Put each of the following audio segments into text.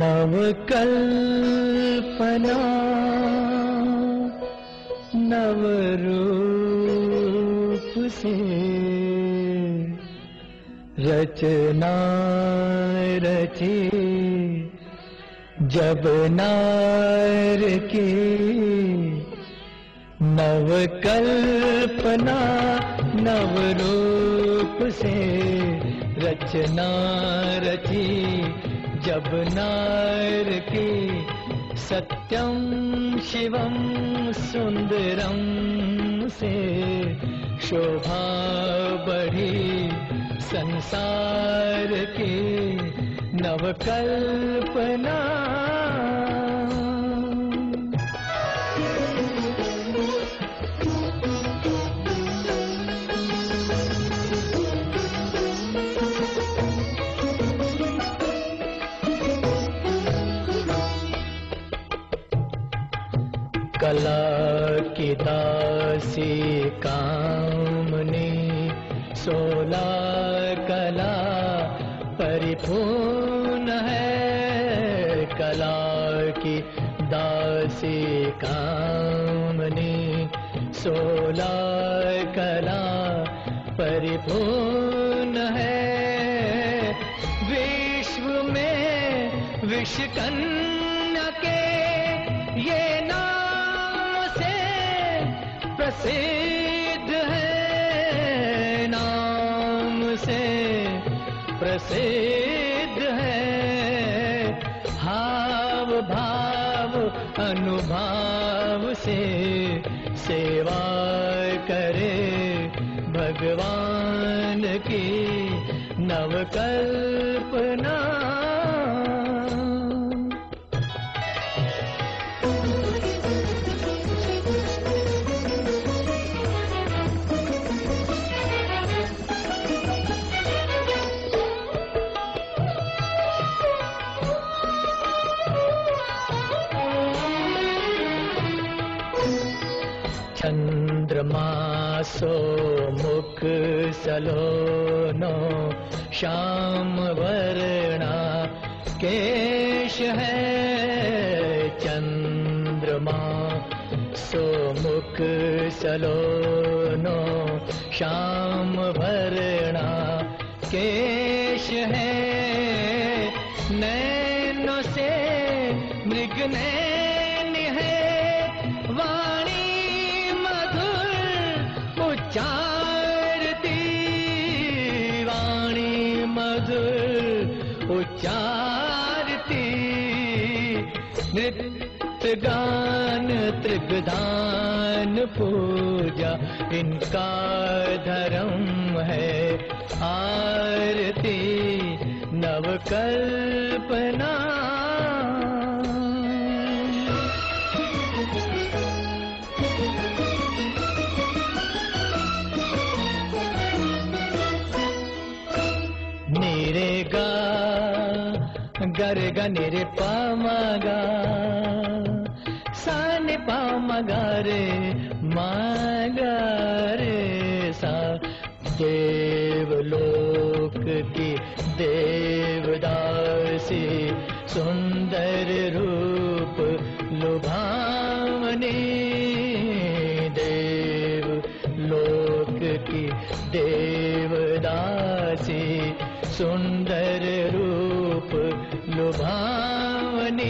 नवकल्पना नवरूप से रचना रची जब नार की नवकल्पना नवरूप से रचना रची जब नार के सत्यम शिवम सुंदरम से शोभा बढ़ी संसार की नवकल्पना कला की दासी कामनी, सोला कला परिपूर्ण है। कला की दासी कामनी, सोला कला परिपूर्ण है। विश्व में विश्वकन्या के ये से प्रसिद्ध है, नाम से प्रसिद्ध है। हाव भाव, अनुभाव से सेवा करे भगवान की नवकल्पना। चंद्रमासो मुख सलोनो श्याम वर्णा केश है चंद्रमा। सो मुख सलोनो श्याम वर्णा केश है। नैनो से मृग नृत्य गान त्रिगदान पूजा इनका धर्म है आरती। नवकल्पना प म ग रे म ग सा। देवलोक की देवदासी, सुंदर रूप लुभावनी। देव लोक की देवदासी, सुंदर रूप लुभावने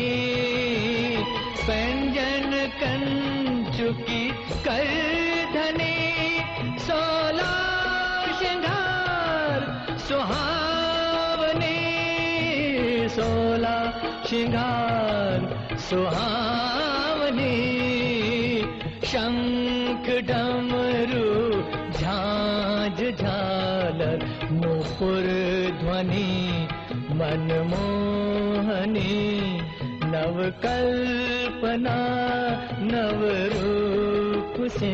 लुभनींजन कञ्चुकी कनी सोला शृङ्गार सुहावने सोला शृङ्गार सुहनि झालर नपुर ध्वनि मनमोहनी नवकल्पना नवरूप से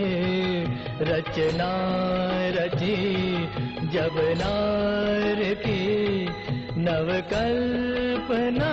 रचना रची जब नार की नवकल्पना